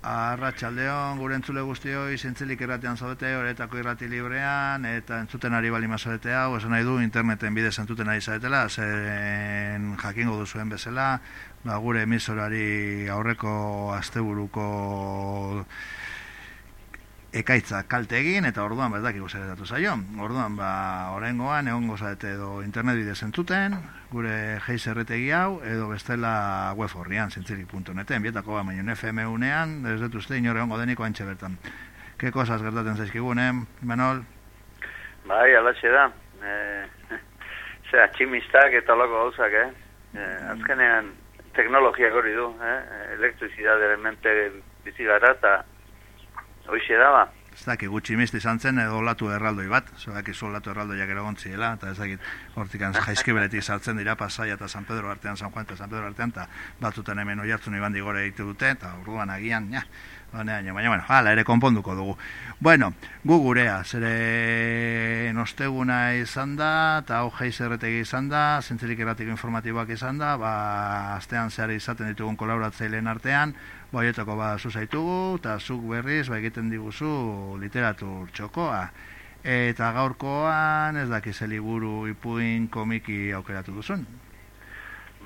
Arratxaldeon, gure entzule guztioi, zintzilik irratean zaudete, horretako irrati librean, eta entzuten ari bali mazarete hau, esan nahi du, interneten bidez entzuten ari zaretela, zen jakingo duzuen bezala, ba, gure emisorari aurreko asteburuko ekaitza kalte egin eta orduan ba dakik datu zaio. Orduan ba oraingoan egongo zarete edo internet bidez entzuten, gure Geis erretegi hau edo bestela web horrian zentziri.neten, bietako ba baino FM unean, ez dut uste inor egongo deniko antxe bertan. Ke cosas gertatzen zaizkigunen, Manol? Bai, alaxe da. Eh, sea chimistak eta loko gauzak, eh? eh azkenean teknologia gori du, eh? Elektrizidade elemente bizi gara eta Hoixe da ba. Ez daki gutxi misti izan zen edo latu erraldoi bat, zorak izu latu erraldoi jakero gontziela, eta ez dakit hortikan jaizki beretik saltzen dira pasaia eta San Pedro artean, San Juan eta San Pedro artean, eta batuten hemen oi hartzun iban digore ditu dute, eta urduan agian, ja, baina, baina, bueno, hala, ere konponduko dugu. Bueno, gu gurea, zere nosteguna izan da, eta hau jaiz erretegi izan da, zentzerik erratiko informatiboak izan da, ba, astean zehar izaten ditugun kolaboratzaileen artean, boietako ba zuzaitugu, eta zuk berriz, ba egiten diguzu literatur txokoa. Eta gaurkoan, ez dakiz liburu ipuin komiki aukeratu duzun?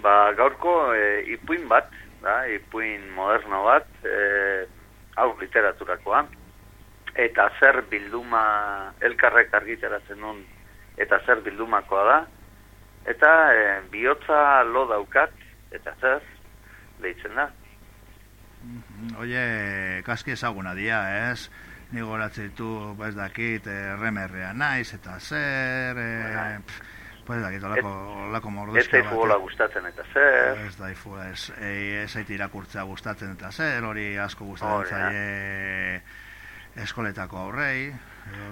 Ba, gaurko e, ipuin bat, da, ipuin moderno bat, e, hau literaturakoa, eta zer bilduma elkarrek argiteratzen nun, eta zer bildumakoa da, eta e, bihotza lo daukat, eta zer, lehitzen da. Mhm. Oie, kaski ezaguna dia, ez? Ni goratzen ditu, ba ez dakit, erremerrea naiz, eta zer, e, pues ez dakit, olako, olako mordezka bat. Ez da gustatzen eta zer. Ez da ifu, ez, ez aiti irakurtzea gustatzen eta zer, hori asko gustatzen zaie eskoletako aurrei,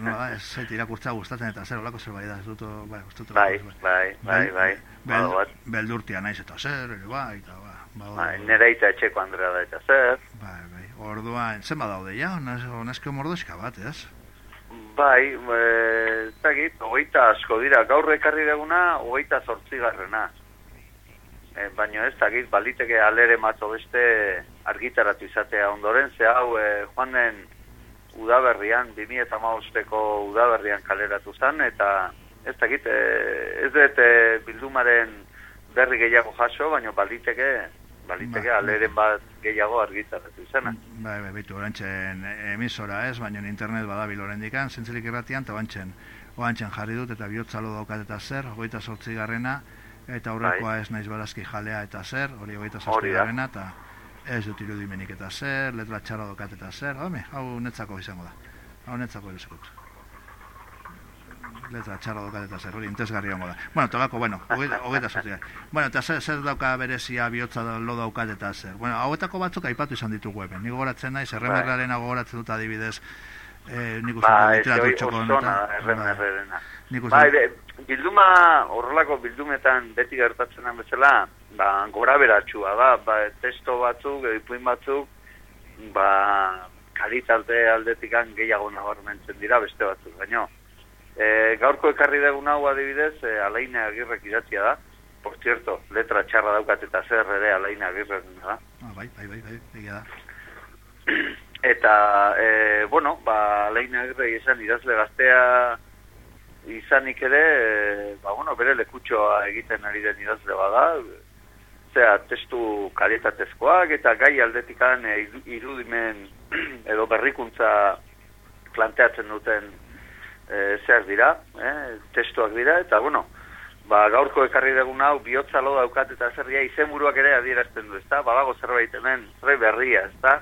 no, ez zaiti irakurtzea gustatzen eta zer, olako zerbait da, ez dut, bai, bai, bai, bai, bai, bai, beldurtia naiz eta zer, bai, eta bai. Ba, ba, nere eta etxeko Andrea da eta zer. Bai, bai. Orduan, zen badaude ja, onesko mordoska bat, ez? Bai, e, zagit, ogeita asko dira, gaur ekarri deguna, ogeita sortzigarrena. E, baina ez, zagit, baliteke alere matzo beste argitaratu izatea ondoren, ze hau, e, joan den udaberrian, 2008ko udaberrian kaleratu zen, eta ez zagit, e, ez dut e, bildumaren berri gehiago jaso, baina baliteke baliteke ba, aleren bat gehiago argitaratu izena. Bai, bai, bitu, orantzen emisora ez, baina internet badabil orendikan, zentzelik irratian, eta oantzen, oantzen jarri dut, eta bihotzalo daukat eta zer, hogeita sortzi garrena, eta aurrekoa bai. ez naiz barazki jalea eta zer, hori hogeita sortzi garrena, eta ez dut irudimenik eta zer, letra txarra daukat eta zer, hau netzako izango da, hau netzako iruzekut letra txarra dokat eta zer, hori hongo da. Bueno, tolako, bueno, hogeita sortzia. Bueno, eta zer, zer dauka berezia bihotza da, lo daukat eta zer. Bueno, hauetako batzuk aipatu izan ditu weben. Nigo goratzen naiz, erremerraren bai. goratzen dut adibidez, eh, nik uste ba, literatu txoko. Ba, bilduma, horrelako bildumetan beti gertatzen den bezala, ba, gora beratxua da, ba, testo batzuk, edipuin batzuk, ba, kalitate aldetikan gehiago nabarmentzen dira beste batzuk, baino. E, gaurko ekarri dugun hau adibidez, e, alaina agirrek idatzia da. Por cierto, letra txarra daukat eta zer ere alaina agirrek da. Ah, bai, bai, bai, bai, egia da. Eta, e, bueno, ba, alaina agirrek izan idazle gaztea izanik ere, e, ba, bueno, bere lekutxoa egiten ari den idazle bada, zera, testu kalietatezkoak eta gai aldetikan e, irudimen edo berrikuntza planteatzen duten e, zer dira, eh, testuak dira, eta bueno, ba, gaurko ekarri dugun hau, bihotza lo daukat eta zerria izenburuak ere adierazten du, ezta? Badago zerbait hemen, zerbait berria, ezta?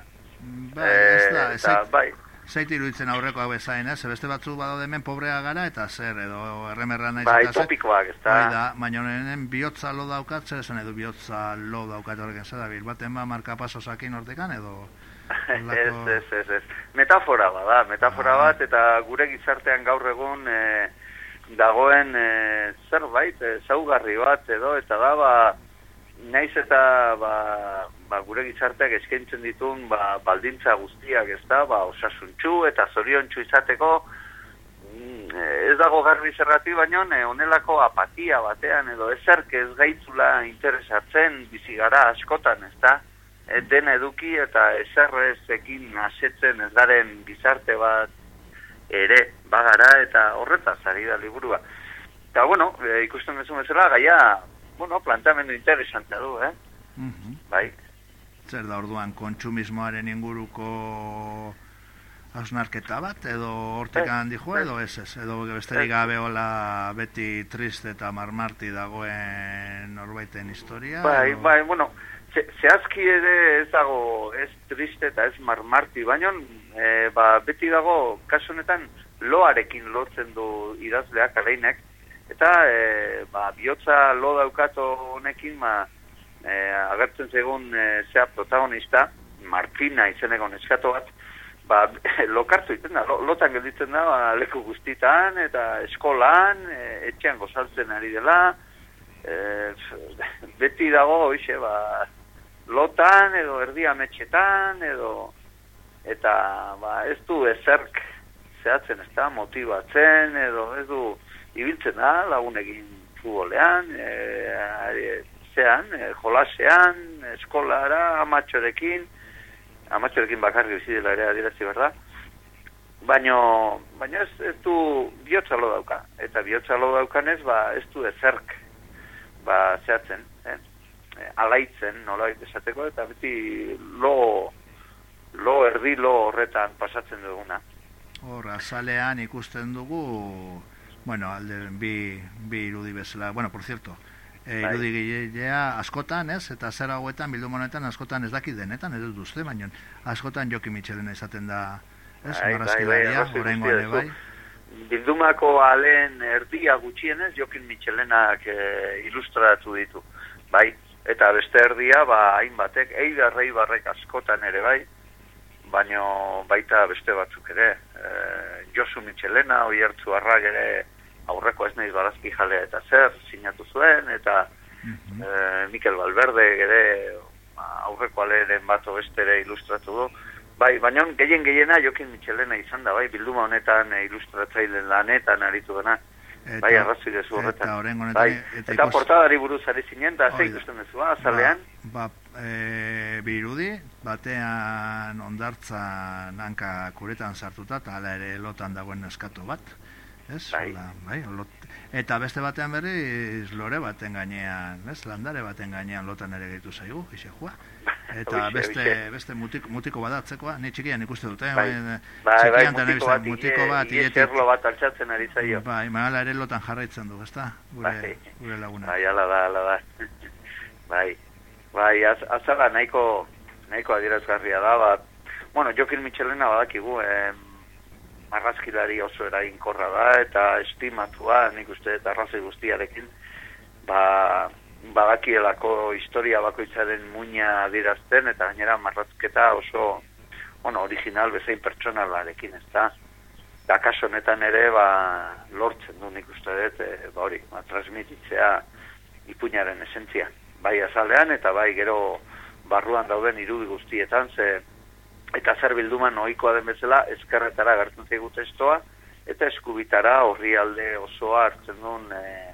Bai, ez da, ez da, bai. Zait iruditzen aurreko hau ezain, ez? Beste batzu badaude hemen pobrea gara eta zer, edo erremerra nahi bai, topikoak, ez da? Bai da, baina honen bihotza lo daukat, zer esan edo bihotza lo daukat horrekin, zer da, bil, baten ba marka paso sakin hortekan, edo... ez, ez, ez, ez. Metafora bada, metafora ah. bat, eta gure gizartean gaur egun e, dagoen e, zerbait, e, zaugarri bat edo, eta da, ba, naiz eta ba, ba, gure gizarteak eskaintzen ditun ba, baldintza guztiak ez da, ba, osasuntxu eta zoriontxu izateko, mm, ez dago garbi zerrati baino, onelako apatia batean edo ezerk ez gaitzula interesatzen bizigara askotan, ez da? E, dena eduki eta eserrezekin asetzen ez garen gizarte bat ere bagara eta horretaz ari da liburua. Eta, bueno, e, ikusten duzu bezala, gaia, bueno, plantamendu interesantea du, eh? Mhm. Bai, Zer da orduan, kontsumismoaren inguruko hausnarketa bat, edo hortikan dijo, ez. edo ez ez, edo besterik gabe hola beti triste eta marmarti dagoen norbaiten historia? bai, edo- bai, bueno, ze, zehazki ere ez dago, ez triste eta ez marmarti, baina e, ba, beti dago, kasu honetan, loarekin lotzen du idazleak aleinek, eta e, ba, bihotza lo daukato honekin, ma, e, agertzen zegoen e, zea protagonista, Martina izeneko neskato bat, ba, lokartu iten da, lo, lotan gelditzen da, ba, leku guztitan, eta eskolan, e, etxean gozaltzen ari dela, e, beti dago, hoxe, ba, lotan, edo erdi ametxetan, edo, eta, ba, ez du ezerk zehatzen, ez da, motibatzen, edo, ez du, ibiltzen da, lagunekin futbolean, e, zean, e, jolasean, eskolara, amatxorekin, amatxorekin bakarri bizi dela ere adierazi behar da, baino, baino ez, ez du bihotza lo dauka, eta bihotza lo daukanez, ba, ez du ezerk, ba, zehatzen, alaitzen, nolabait esateko, eta beti lo, lo erdi lo horretan pasatzen duguna. Hor, azalean ikusten dugu, bueno, alde bi, bi irudi bezala, bueno, por cierto, e, irudi gilea askotan, ez, eta zer hauetan, bildu honetan askotan ez dakit denetan, ez dut uste, baina askotan joki mitxelena izaten da, ez, Bai, bai, bai, marrazkilaria, guztia ere bai. Bildumako alen erdia gutxienez Jokin Michelenak e, ilustratu ditu. Bai, eta beste erdia, ba, hainbatek, eidarrei barrek askotan ere bai, baino baita beste batzuk ere. E, Josu Michelena, oi hartzu arrak ere aurreko ez nahiz barazki jalea eta zer, sinatu zuen, eta e, Mikel Valverde ere ba, aurreko aleren bat o beste ere ilustratu du. Bai, baina gehien gehiena Jokin Michelena izan da, bai, bilduma honetan e, ilustratzaile lanetan aritu dena. Eta- bai, arrazoi dezu horretan. Eta oraingo honetan, bai, eta eta, portadari buruz ari zinen, da, ze Hori da. ikusten duzu, ah, azalean? Ba, ba e, birudi, batean ondartzan hanka kuretan sartuta, eta hala ere lotan dagoen eskatu bat. Ez? Bai. Hola, bai, lot, eta beste batean berriz lore baten gainean, ez? Landare baten gainean lotan ere gehitu zaigu, ise joa. Eta Hoxe, beste, hoxe. beste mutiko, mutiko badatzekoa, ni txikian ikuste dut, eh? Bai, bai, bai, txikian eta mutiko bat, mutiko bat, ie bat altxatzen ari zaio. Bai, mahala ere lotan jarraitzen du, ezta? Gure, Bai. gure laguna. Bai, ala da, ala da. bai, bai, az, azala nahiko, nahiko adierazgarria da, bat, bueno, Jokin Michelena badakigu, eh, marrazkilari oso eraginkorra da, eta estimatua, nik uste eta arrazoi guztiarekin, ba, badakielako historia bakoitzaren muina adierazten, eta gainera marrazketa oso, bueno, original bezain pertsonalarekin, ez da? Da kaso honetan ere, ba, lortzen du nik uste dut, e, ba hori, ba, transmititzea ipuñaren esentzia. Bai azalean eta bai gero barruan dauden irudi guztietan, ze eta zer bilduman ohikoa den bezala eskerretara gertzen zaigu testoa eta eskubitara horri alde osoa hartzen duen e,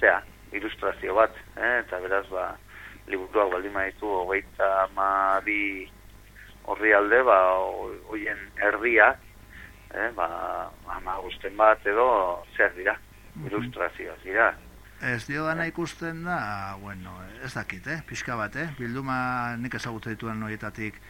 zea, ilustrazio bat, eh? eta beraz ba, liburuak baldin maitu hogeita ma bi horri alde, ba, ho- hoien erdia, eh? ba, ama gusten bat edo zer dira, Mhm. ilustrazioak dira. Ez dio dana ikusten da, bueno, ez dakit, eh? pixka bat, eh? bilduma nik ezagutu dituen horietatik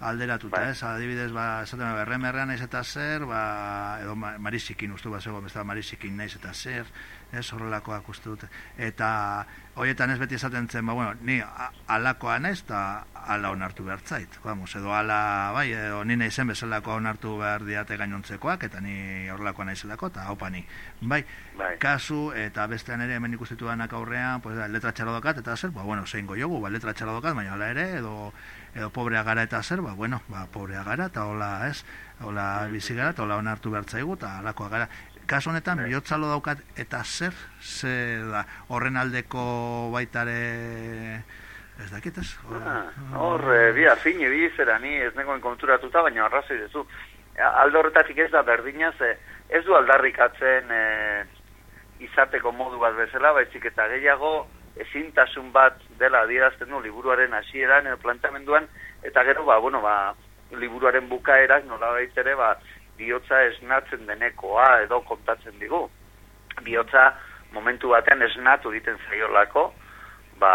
alderatuta, Bai. ez? Adibidez, ba, esaten da, berremerrean naiz eta zer, ba, edo ma- marisikin ustu bat zegoen, besta marisikin naiz eta zer, ez horrelakoak uste dute. Eta horietan ez beti esaten zen, ba, bueno, ni alakoa naiz eta ala onartu behar zait. Vamos, edo ala, bai, edo ni naizen bezalako onartu behar diate gainontzekoak, eta ni horrelakoa naizelako, eta haupa ni. Bai, Bai. kasu eta bestean ere hemen ikustitu danak aurrean pues da, letra txalo dokat eta zer ba bueno zein goiogu ba letra txalo dokat baina hala ere edo edo pobrea gara eta zer ba bueno ba pobrea gara eta hola ez hola bizi gara eta hola onartu behar zaigu eta halakoa gara kasu honetan Bai. bihotzalo daukat eta zer ze da horren aldeko baitare ez dakit ez Ah, Hor, e, bi afine, bi zera ni ez negoen konturatuta, baina arrazoi duzu. Alde horretatik ez da berdinaz, ez du aldarrikatzen e, izateko modu bat bezala, baizik eta gehiago ezintasun bat dela adierazten du liburuaren hasieran edo plantamenduan, eta gero, ba, bueno, ba, liburuaren bukaerak nola ere, ba, bihotza esnatzen denekoa edo kontatzen digu. Bihotza momentu batean esnatu egiten zaiolako, ba,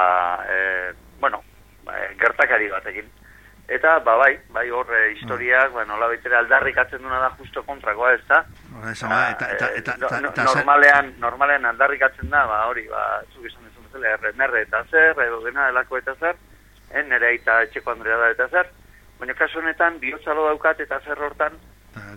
e, bueno, ba, gertakari batekin. Eta, ba, bai, bai hor e, historiak, ba, nola baitere aldarrikatzen duna da justo kontrakoa, ez da? Normalean, normalean aldarrikatzen da, ba, hori, ba, zuk izan dizun bezala, erre, eta zer, edo dena delako eta zer, en nere eta etxeko Andrea da eta zer, baina kasu honetan, bihotzalo daukat eta zer hortan,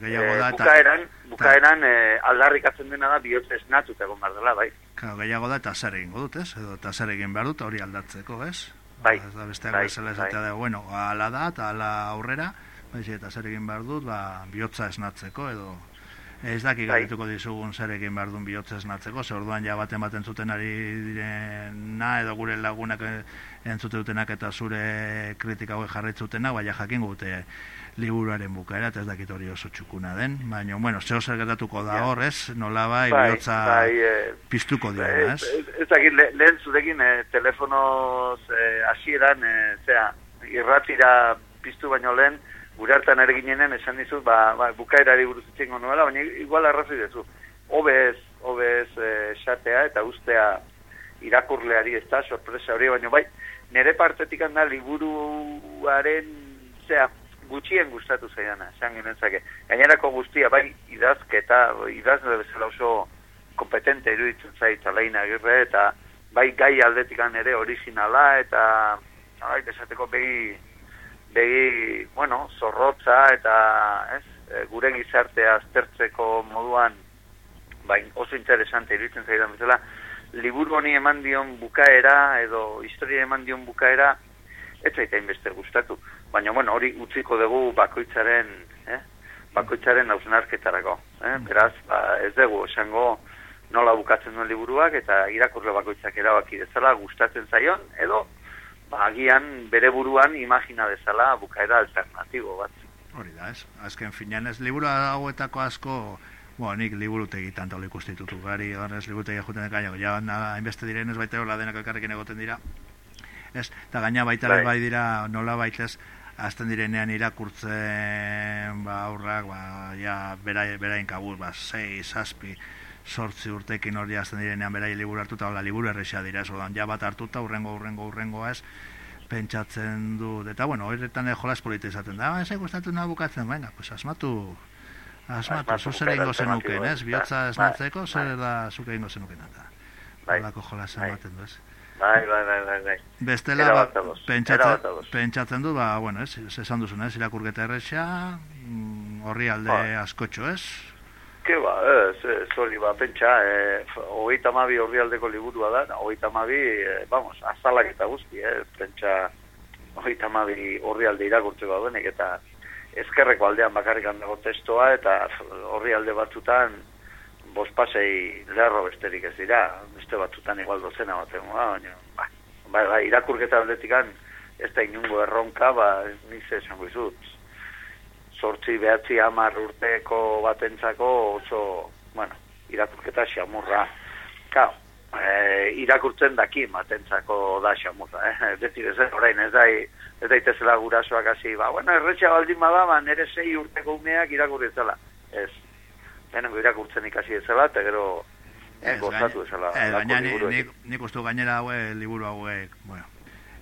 gehiago da, e, bukaeran, bukaeran e, aldarrikatzen dena da bihotz esnatut egon behar dela, bai. Claro, gehiago da eta zer egin godut, ez? Edo eta zer egin behar dut hori aldatzeko, ez? Bai, ez da besteak bai, bezala esatea bai. da, bueno, ala da eta ala aurrera, bai, eta zer egin behar dut, ba, bihotza esnatzeko, edo ez daki bai. gabituko dizugun zer egin behar duen bihotza esnatzeko, ze orduan ja baten baten zuten ari direna, edo gure lagunak entzute dutenak eta zure kritika hori jarritzutenak, bai, jakin gute liburuaren bukaera, ez dakit hori oso txukuna den, baina, bueno, zeo zer gertatuko da hor, ez? Nola bai, bai bai, eh, piztuko dira, ez? Ez dakit, lehen zurekin eh, telefonoz asieran, eh, zera, irratira piztu baino lehen, gure hartan ere ginenen, esan dizut, ba, ba bukaerari buruz itxengo nuela, baina igual arrazoi dezu. Obez, obez xatea eta ustea irakurleari ez da, sorpresa hori, baina bai, nire partetik handa liburuaren, zera, gutxien gustatu zaidana, esan genezake. Gainerako guztia, bai, idazketa, idazne bezala oso kompetente iruditzen zait, aleina agirre, eta bai gai aldetikan ere originala, eta bai, desateko begi, begi, bueno, zorrotza, eta ez, e, gure gizartea aztertzeko moduan, bai, oso interesante iruditzen zaidan bezala, liburu honi eman dion bukaera, edo historia eman dion bukaera, ez zaita inbeste gustatu baina bueno, hori utziko dugu bakoitzaren, eh? bakoitzaren hausnarketarako. Eh? Mm. Beraz, ba, ez dugu esango nola bukatzen duen liburuak eta irakurle bakoitzak erabaki dezala gustatzen zaion, edo ba, agian bere buruan imagina dezala bukaera alternatibo bat. Hori da, ez. Azken finean ez liburu hauetako asko, bueno, nik liburutegi tanto ikustitutu gari, horrez liburutegi juten dekaino, ja, hainbeste direnez baita hola denak elkarrekin egoten dira, ez, eta gaina baita bai. bai dira nola baitez, azten direnean irakurtzen ba, aurrak, ba, ja, berain, berain kabuz, ba, sei, saspi, sortzi urtekin hori azten direnean berai liburu hartuta, hola, liburu errexea dira, ez, ja bat hartuta, urrengo, urrengo, urrengo ez, pentsatzen du, eta bueno, horretan jolaz polita izaten da, ba, ez gustatu nahi bukatzen, venga, pues asmatu, asmatu, zu zer egingo zenuken, ez, bihotza esnatzeko, bai, zer bai. da zuke egingo zenuken, eta, bai, holako jolaz ematen du, ez. Bai, bai, bai, bai, bai. Bestela, ba, pentsatzen, pentsatzen du, ba, bueno, ez, esan duzun, ez, irakurketa errexea, mm, horri alde ba. askotxo, ez? Ke ba, ez, ez, hori, ba, pentsa, e, hogeita mabi horri aldeko liburua da, hogeita mabi, e, vamos, azalak eta guzti, eh, pentsa, hogeita mabi horri alde irakurtzeko denek, eta ezkerreko aldean bakarrik dago testoa, eta horri alde batzutan, bospasei lerro besterik ez dira, beste batzutan igual dozena baten, ba, baina, ba, ba, ba, irakurketa aldetikan ez da inungo erronka, ba, nize esango izut, sortzi behatzi amar urteko batentzako oso, bueno, irakurketa xamurra, kao, e, irakurtzen daki batentzako da xamurra, eh? beti ez orain ez da, ez daitezela gurasoak hasi, ba, bueno, erretxa baldin bada, ba, nere sei urteko umeak irakurritzela, ez, lehenengo irakurtzen ikasi ezela, eta gero eh, gozatu ezela. Eh, baina nik, nik ustu gainera haue, liburu hauek, bueno,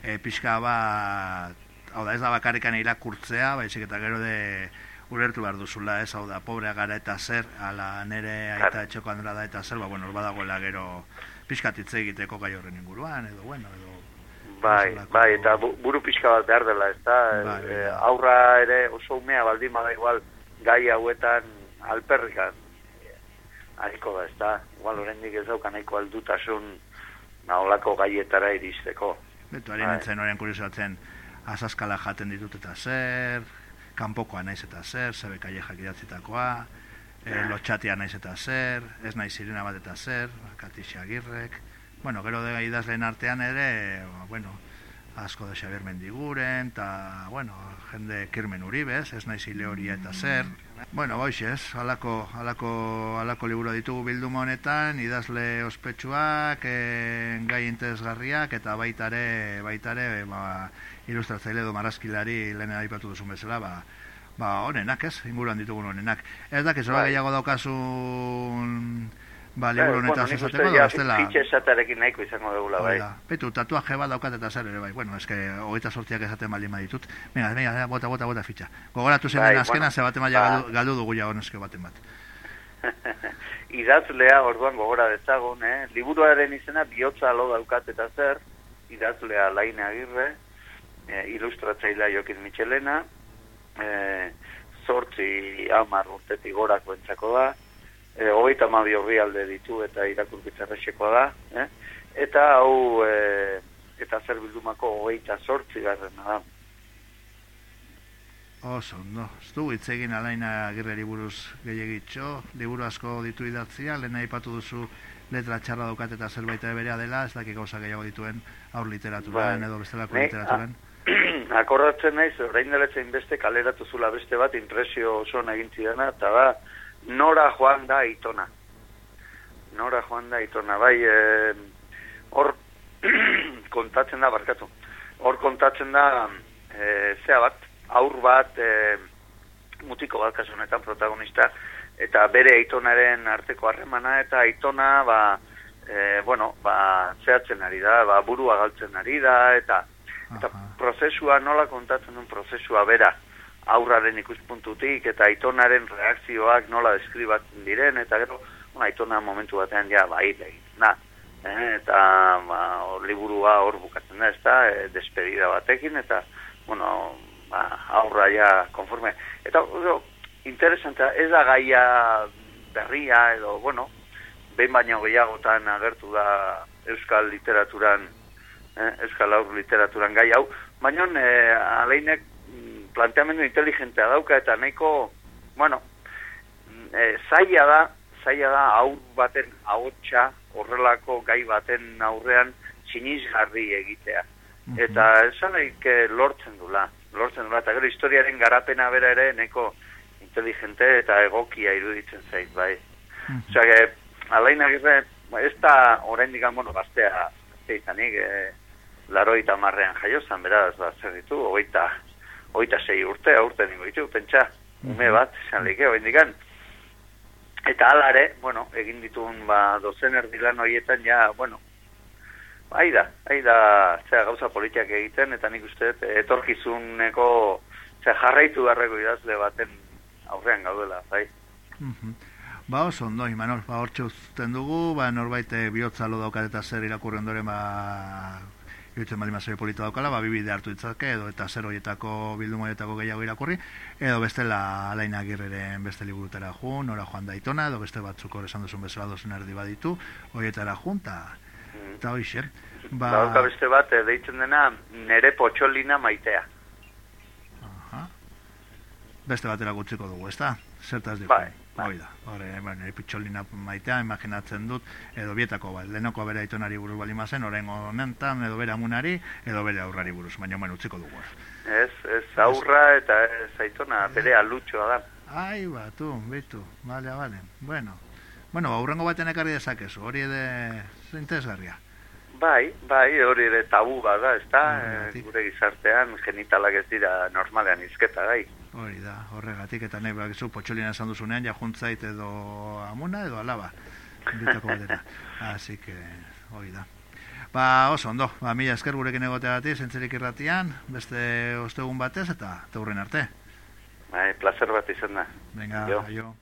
e, pixka bat, hau da ez da bakarrikan irakurtzea, baizik eta gero de ulertu behar duzula, ez, hau da, pobrea gara eta zer, ala nere aita etxeko andra da eta zer, ba, bueno, badagoela gero pixka titze egiteko gai horren inguruan, edo, bueno, edo, Bai, bai, eta buru pixka bat behar dela, ez da, bai, bai. aurra ere oso umea baldin bada igual gai hauetan alperrikan hariko da, ez da, igual horrendik ez dauka nahiko aldutasun naholako gaietara iristeko. Betu, harin bai. nintzen horien kuriosatzen, azaskala jaten ditut eta zer, kanpokoa naiz eta zer, zebe kaiexak idatzitakoa, e, lotxatia naiz eta zer, ez naiz sirena bat eta zer, katixia agirrek, bueno, gero de idazleen artean ere, ba, bueno, asko da Xabier Mendiguren, eta, bueno, jende kirmen uribez, ez naiz hile hori eta zer. Bueno, boix ez, alako, alako, alako liburu ditugu bilduma honetan, idazle ospetsuak, e, gai interesgarriak, eta baitare, baitare, ba, ilustratzaile edo marazkilari lehen aipatu duzun bezala, ba, ba, honenak ez, inguruan ditugun honenak. Ez da, kezora bai. gehiago daukasun Ba, liburu honetaz bueno, esateko, da, bestela... Fitxe esatearekin nahiko izango dugula, bai. Petu, tatuaje bat daukat eta zer ere, bai. Bueno, eske, hogeita sortziak esaten baldin baditut. Venga, venga, bota, bota, bota fitxa. Gogoratu zen bai, azkena, bueno, ze baten baina ba... galdu, dugu ja honeske baten bat. idazlea, orduan gogora dezagun, eh? Liburuaren izena, bihotza lo daukat eta zer, idazlea laine agirre, eh, ilustratzailea Jokin Michelena, eh, sortzi amar urtetik gorako entzako da, e, hogeita mabi horri alde ditu eta irakurkitzarrexekoa da, eh? eta hau e, eta zer bildumako hogeita sortzi garrena da. Oso, no. Ez du, itzegin alaina girreri buruz gehiagitxo, liburu asko ditu idatzia, lehen aipatu duzu letra txarra dukat eta zerbait berea dela, ez dakik gauza gehiago dituen aur literaturan ba, edo bestelako literaturan. Akordatzen naiz, orain dela beste kaleratu zula beste bat, impresio oso egin zidana, eta da, nora joan da itona. Nora joan da itona, bai, eh, hor kontatzen da, barkatu, hor kontatzen da, e, zea bat, aur bat, e, mutiko bat kasunetan protagonista, eta bere aitonaren arteko harremana, eta aitona, ba, e, bueno, ba, zehatzen ari da, ba, burua galtzen ari da, eta, eta prozesua nola kontatzen duen prozesua bera, aurraren ikuspuntutik eta aitonaren reakzioak nola deskribatzen diren eta gero una aitona momentu batean ja bai na eh, eta ba liburua hor bukatzen da ezta e, despedida batekin eta bueno ba, aurra ja konforme. Eta o, interesanta ez da gaia berria edo bueno behin baino gehiagotan agertu da euskal literaturan eh, euskal aur literaturan gai hau baina eh, aleinek planteamendu inteligentea dauka eta nahiko, bueno, e, zaila da, zaila da aur baten ahotsa horrelako gai baten aurrean sinizgarri egitea. Mhm. Eta esan eh, lortzen dula, lortzen dula, eta gero historiaren garapena bera ere nahiko inteligente eta egokia iruditzen zait, bai. Mm -hmm. Osea, alain agirre, ez da orain digan, bueno, gaztea, gaztea izanik, e, laroita marrean jaiozan, beraz, ba, zer ditu, ogeita, oita sei urte, aurte ningu ditu, pentsa, ume bat, esan lehike, digan. Eta alare, bueno, egin ditun, ba, dozen erdilan horietan, ja, bueno, bai da, bai da, zera, gauza politiak egiten, eta nik uste, etorkizuneko, zera, jarraitu garreko idazle baten aurrean gaudela, bai. Ba, oso, ondo, Imanol, ba, hortxe dugu, ba, norbait bihotza lo daukat eta zer irakurren ba, irutzen bali mazoi polito daukala, ba, bibide hartu ditzake, edo eta zer horietako bildu horietako gehiago irakurri, edo beste la alaina girreren beste liburutera jun, ora joan daitona, edo beste batzuk esan duzun bezala dozen erdi baditu, horietara jun, eta mm. hoxe. Ba... Ba, beste bat, eh, deitzen dena, nere potxolina maitea. Aha. Beste batera gutziko dugu, ezta? Zertaz dugu? Bai. Hoi da, hori, bueno, epitxolina maitea, imaginatzen dut, edo bietako, ba, lehenoko bere aitonari buruz bali mazen, oren honentan, edo bere amunari, edo bere aurrari buruz, baina, bueno, utziko dugu. Ez, ez aurra eta ez aitona, bere alutxoa da. Ai, ba, tu, bitu, bale, bale, bueno. Bueno, aurrengo baten ekarri dezakezu, hori ede zintezgarria. Bai, bai, hori ere tabu bada, ez da, e, gure gizartean genitalak ez dira normalean izketa, gai. Hori da, horregatik eta nahi zu potxolina esan duzunean ja juntzait edo amuna edo alaba. Bitako batera. Así que, hori da. Ba, oso, ondo, ba, mila esker gurekin egotea bati, zentzerik irratian, beste ostegun batez eta teurren arte. Bai, placer bat izan da. Venga, jo.